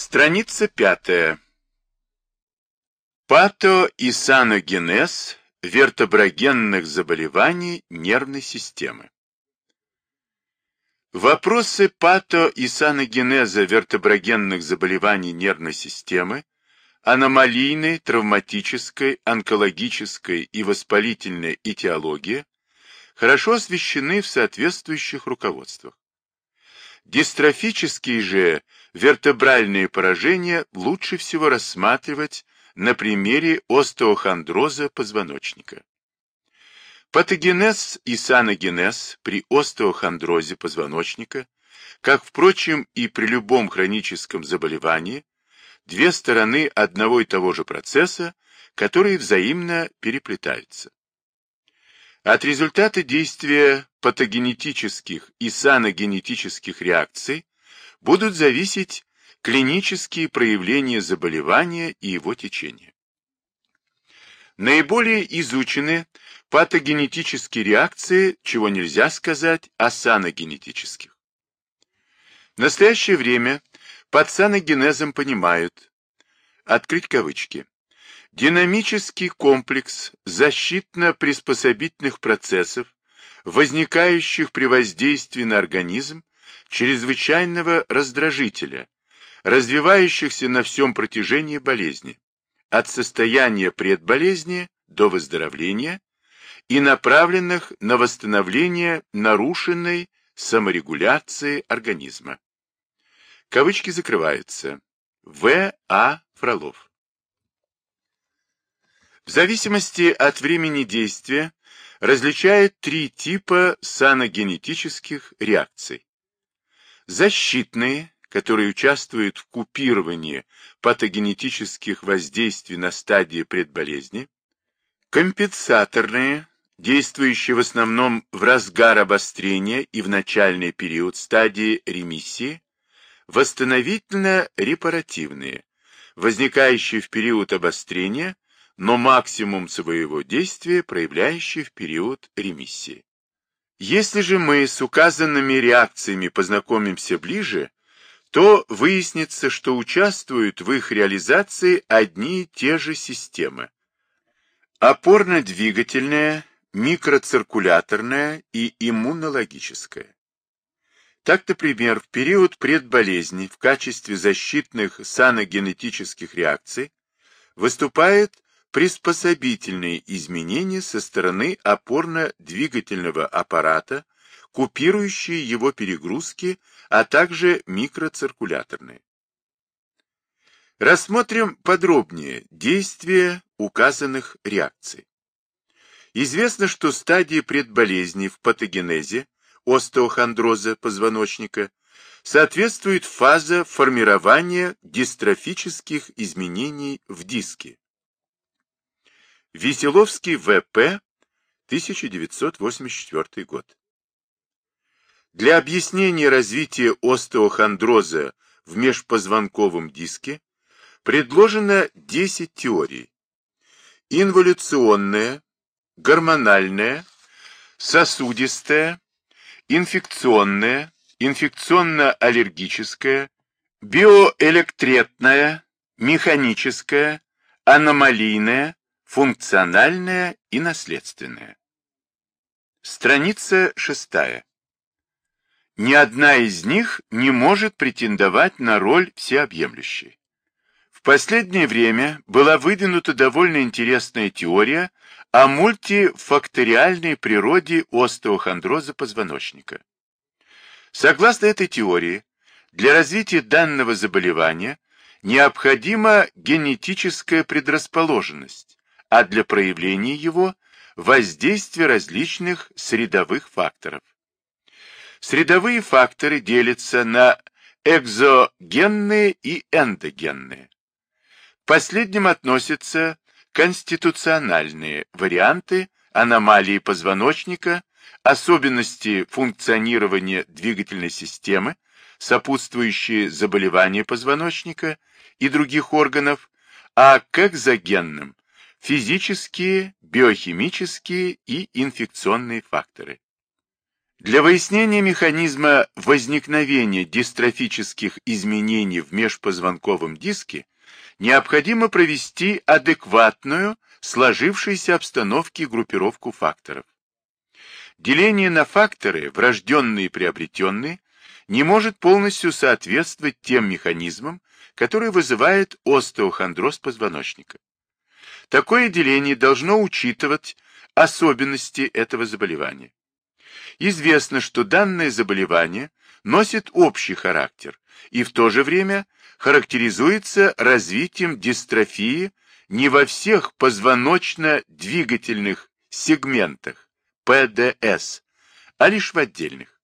Страница пятая. Патоисаногенез вертеброгенных заболеваний нервной системы. Вопросы патоисаногенеза вертеброгенных заболеваний нервной системы, аномалийной, травматической, онкологической и воспалительной этиологии хорошо освещены в соответствующих руководствах. Дистрофические же вертебральные поражения лучше всего рассматривать на примере остеохондроза позвоночника. Патогенез и саногенез при остеохондрозе позвоночника, как, впрочем, и при любом хроническом заболевании, две стороны одного и того же процесса, которые взаимно переплетаются. От результата действия патогенетических и саногенетических реакций будут зависеть клинические проявления заболевания и его течения. Наиболее изучены патогенетические реакции, чего нельзя сказать о саногенетических. В настоящее время под саногенезом понимают, открыть кавычки, Динамический комплекс защитно-приспособительных процессов, возникающих при воздействии на организм чрезвычайного раздражителя, развивающихся на всем протяжении болезни, от состояния предболезни до выздоровления и направленных на восстановление нарушенной саморегуляции организма. Кавычки закрываются. В. А. Фролов в зависимости от времени действия различают три типа саногенетических реакций. Защитные, которые участвуют в купировании патогенетических воздействий на стадии предболезни. Компенсаторные, действующие в основном в разгар обострения и в начальный период стадии ремиссии. Восстановительно-репаративные, возникающие в период обострения – но максимум своего действия проявляющий в период ремиссии. Если же мы с указанными реакциями познакомимся ближе, то выяснится, что участвуют в их реализации одни и те же системы. Опорно-двигательная, микроциркуляторная и иммунологическая. Так, например, в период предболезни в качестве защитных саногенетических реакций выступает приспособительные изменения со стороны опорно-двигательного аппарата, купирующие его перегрузки, а также микроциркуляторные. Рассмотрим подробнее действия указанных реакций. Известно, что стадии предболезни в патогенезе остеохондроза позвоночника соответствует фаза формирования дистрофических изменений в диске. Веселовский В.П. 1984 год. Для объяснения развития остеохондроза в межпозвонковом диске предложено 10 теорий. Инволюционная, гормональная, сосудистая, инфекционная, инфекционно-аллергическая, биоэлектретная, механическая, аномалийная, Функциональное и наследственное. Страница шестая. Ни одна из них не может претендовать на роль всеобъемлющей. В последнее время была выдвинута довольно интересная теория о мультифакториальной природе остеохондроза позвоночника. Согласно этой теории, для развития данного заболевания необходима генетическая предрасположенность, а для проявления его воздействие различных средовых факторов. Средовые факторы делятся на экзогенные и эндогенные. К последним относятся конституциональные варианты аномалии позвоночника, особенности функционирования двигательной системы, сопутствующие заболевания позвоночника и других органов, а к экзогенным физические, биохимические и инфекционные факторы. Для выяснения механизма возникновения дистрофических изменений в межпозвонковом диске необходимо провести адекватную сложившейся обстановке группировку факторов. Деление на факторы, врожденные и приобретенные, не может полностью соответствовать тем механизмам, которые вызывают остеохондроз позвоночника. Такое деление должно учитывать особенности этого заболевания. Известно, что данное заболевание носит общий характер и в то же время характеризуется развитием дистрофии не во всех позвоночно-двигательных сегментах ПДС, а лишь в отдельных.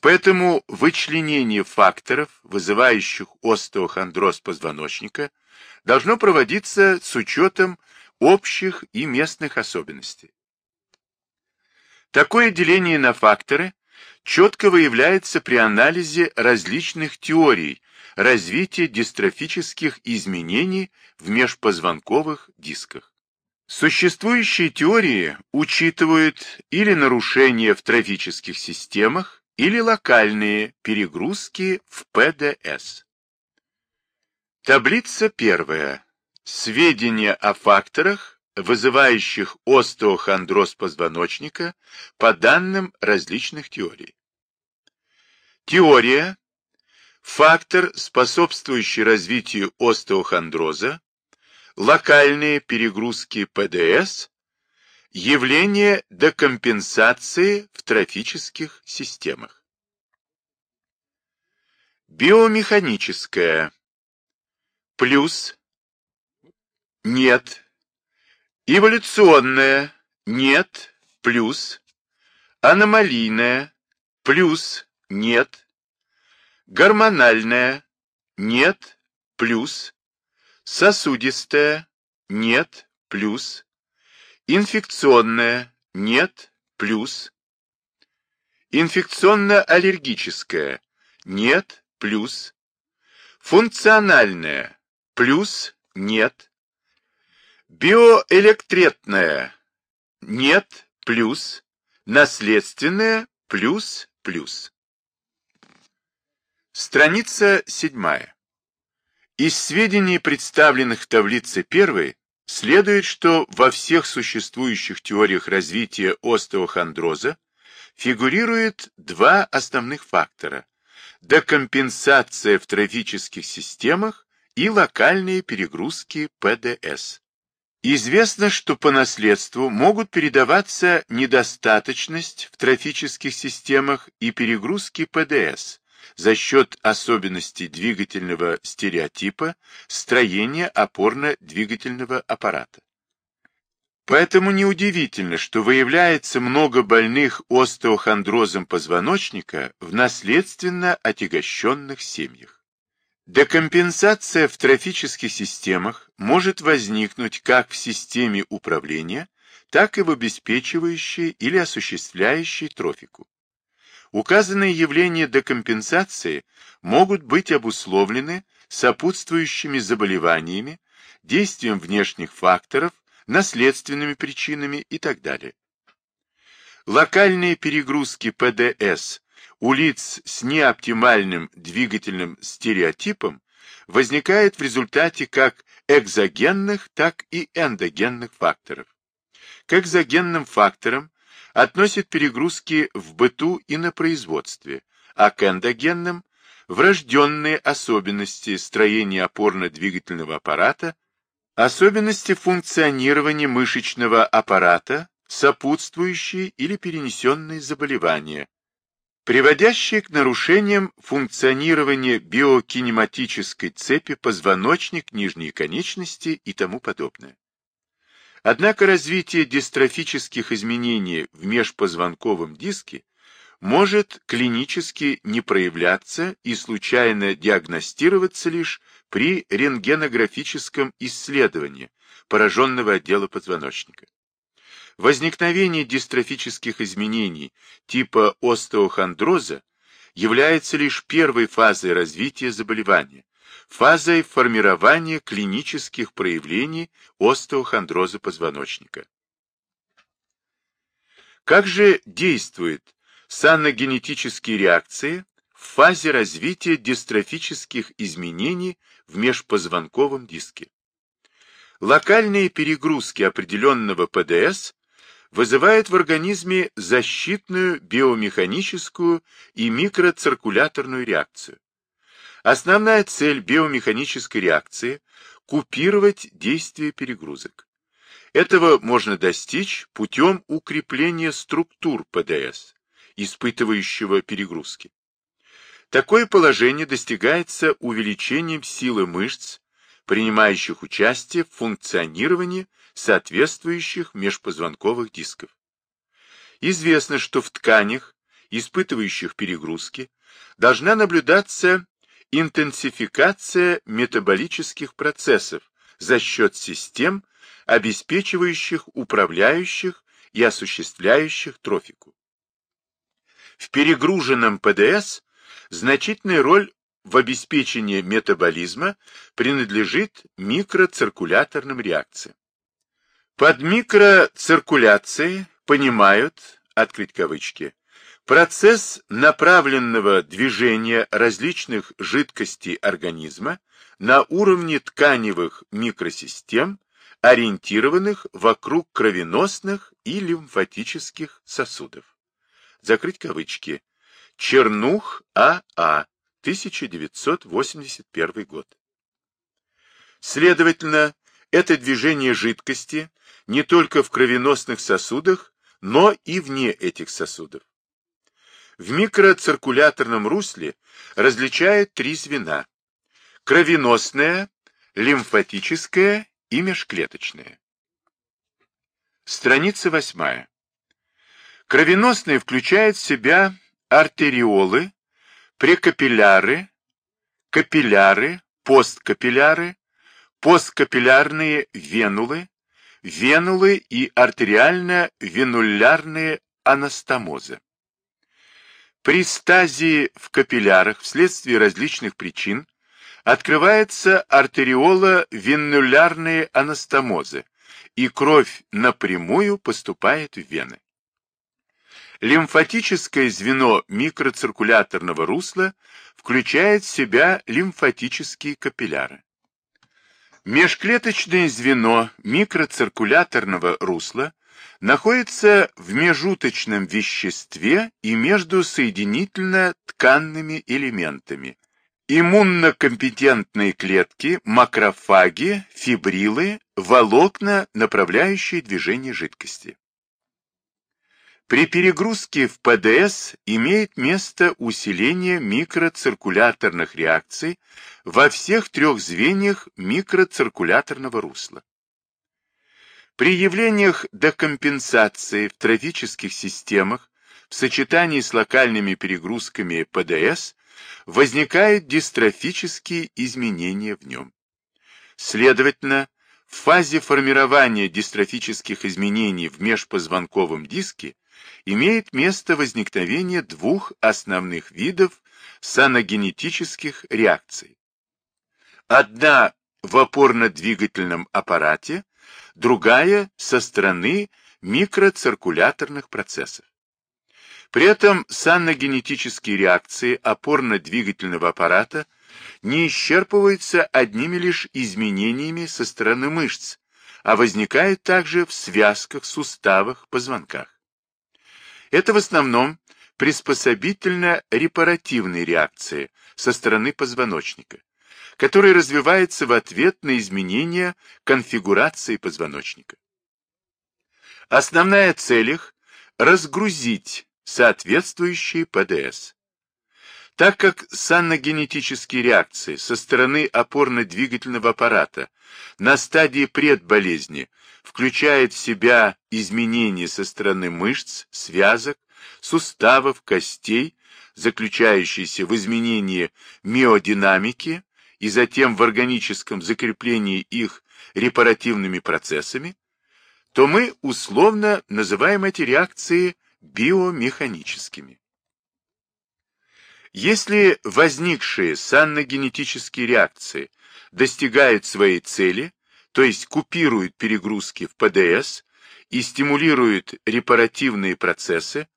Поэтому вычленение факторов, вызывающих остеохондроз позвоночника, должно проводиться с учетом общих и местных особенностей. Такое деление на факторы четко выявляется при анализе различных теорий развития дистрофических изменений в межпозвонковых дисках. Существующие теории учитывают или нарушения в трофических системах, или локальные перегрузки в ПДС. Таблица первая. Сведения о факторах, вызывающих остеохондроз позвоночника по данным различных теорий. Теория. Фактор, способствующий развитию остеохондроза, локальные перегрузки ПДС, явление декомпенсации в трофических системах. Биомеханическое. Плюс. Нет. Эволюционное. Нет. Плюс. Аномалийное. Плюс. Нет. Гормональное. Нет. Плюс. Сосудистое. Нет. Плюс Инфекционная – нет, плюс. Инфекционно-аллергическая – нет, плюс. Функциональная – плюс, нет. Биоэлектретная – нет, плюс. Наследственная – плюс, плюс. Страница седьмая. Из сведений, представленных в таблице первой, Следует, что во всех существующих теориях развития остеохондроза фигурирует два основных фактора – декомпенсация в трофических системах и локальные перегрузки ПДС. Известно, что по наследству могут передаваться недостаточность в трофических системах и перегрузки ПДС, за счет особенностей двигательного стереотипа строения опорно-двигательного аппарата. Поэтому неудивительно, что выявляется много больных остеохондрозом позвоночника в наследственно отягощенных семьях. Декомпенсация в трофических системах может возникнуть как в системе управления, так и в обеспечивающей или осуществляющей трофику. Указанные явления декомпенсации могут быть обусловлены сопутствующими заболеваниями, действием внешних факторов, наследственными причинами и так далее. Локальные перегрузки ПДС у лиц с неоптимальным двигательным стереотипом возникают в результате как экзогенных, так и эндогенных факторов. К экзогенным факторам относит перегрузки в быту и на производстве, а к эндогенным – врожденные особенности строения опорно-двигательного аппарата, особенности функционирования мышечного аппарата, сопутствующие или перенесенные заболевания, приводящие к нарушениям функционирования биокинематической цепи позвоночник, нижние конечности и тому подобное. Однако развитие дистрофических изменений в межпозвонковом диске может клинически не проявляться и случайно диагностироваться лишь при рентгенографическом исследовании пораженного отдела позвоночника. Возникновение дистрофических изменений типа остеохондроза является лишь первой фазой развития заболевания, фазой формирования клинических проявлений остеохондроза позвоночника. Как же действует санногенетические реакции в фазе развития дистрофических изменений в межпозвонковом диске. Локальные перегрузки определенного ПДС вызывают в организме защитную биомеханическую и микроциркуляторную реакцию. Основная цель биомеханической реакции – купировать действие перегрузок. Этого можно достичь путем укрепления структур ПДС, испытывающего перегрузки. Такое положение достигается увеличением силы мышц, принимающих участие в функционировании соответствующих межпозвонковых дисков. Известно, что в тканях, испытывающих перегрузки, должна наблюдаться интенсификация метаболических процессов за счет систем, обеспечивающих, управляющих и осуществляющих трофику. В перегруженном ПДС значительная роль в обеспечении метаболизма принадлежит микроциркуляторным реакциям. Под микроциркуляцией понимают, открыть кавычки, процесс направленного движения различных жидкостей организма на уровне тканевых микросистем, ориентированных вокруг кровеносных и лимфатических сосудов. Закрыть кавычки. Чернух А.А. 1981 год. Следовательно, это движение жидкости не только в кровеносных сосудах, но и вне этих сосудов. В микроциркуляторном русле различают три звена – кровеносное, лимфатическое и межклеточное. Страница восьмая. Кровеносное включает в себя артериолы, прекапилляры, капилляры, посткапилляры, посткапиллярные венулы, венулы и артериально-венулярные анастомозы. При стазии в капиллярах вследствие различных причин открывается артериола-венулярные анастомозы, и кровь напрямую поступает в вены. Лимфатическое звено микроциркуляторного русла включает в себя лимфатические капилляры. Межклеточное звено микроциркуляторного русла находится в межуточном веществе и между соединительно-тканными элементами. Иммуннокомпетентные клетки, макрофаги, фибрилы, волокна, направляющие движение жидкости. При перегрузке в ПДС имеет место усиление микроциркуляторных реакций во всех трех звеньях микроциркуляторного русла. При явлениях декомпенсации в трофических системах в сочетании с локальными перегрузками ПДС возникают дистрофические изменения в нем. Следовательно, в фазе формирования дистрофических изменений в межпозвонковом диске имеет место возникновение двух основных видов саногенетических реакций. Одна в опорно-двигательном аппарате, другая со стороны микроциркуляторных процессов. При этом санногенетические реакции опорно-двигательного аппарата не исчерпываются одними лишь изменениями со стороны мышц, а возникают также в связках, суставах, позвонках. Это в основном приспособительно-репаративные реакции со стороны позвоночника, которые развиваются в ответ на изменения конфигурации позвоночника. Основная цель их – разгрузить соответствующие ПДС. Так как санногенетические реакции со стороны опорно-двигательного аппарата на стадии предболезни включают в себя изменения со стороны мышц, связок, суставов, костей, заключающиеся в изменении миодинамики и затем в органическом закреплении их репаративными процессами, то мы условно называем эти реакции биомеханическими. Если возникшие санногенетические реакции достигают своей цели, то есть купируют перегрузки в ПДС и стимулируют репаративные процессы,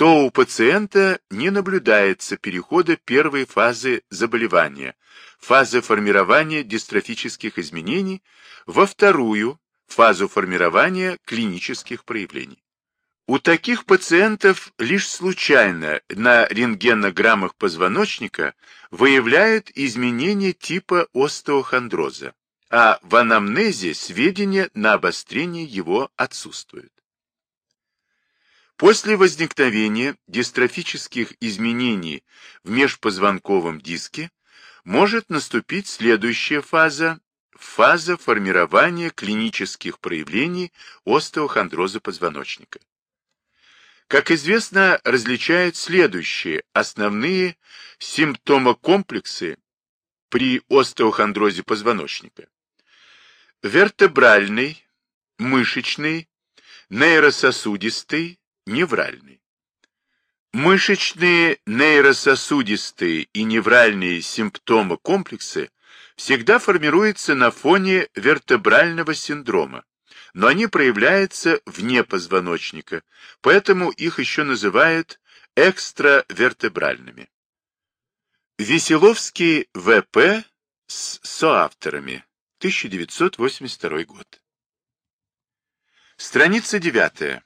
то у пациента не наблюдается перехода первой фазы заболевания, фазы формирования дистрофических изменений, во вторую фазу формирования клинических проявлений. У таких пациентов лишь случайно на рентгенограммах позвоночника выявляют изменения типа остеохондроза, а в анамнезе сведения на обострение его отсутствуют. После возникновения дистрофических изменений в межпозвонковом диске может наступить следующая фаза – фаза формирования клинических проявлений остеохондроза позвоночника. Как известно, различают следующие основные симптомокомплексы при остеохондрозе позвоночника. Вертебральный, мышечный, нейрососудистый, невральный. Мышечные, нейрососудистые и невральные симптомы комплексы всегда формируются на фоне вертебрального синдрома, но они проявляются вне позвоночника, поэтому их еще называют экстравертебральными. Веселовский В.П. с соавторами. 1982 год. Страница 9.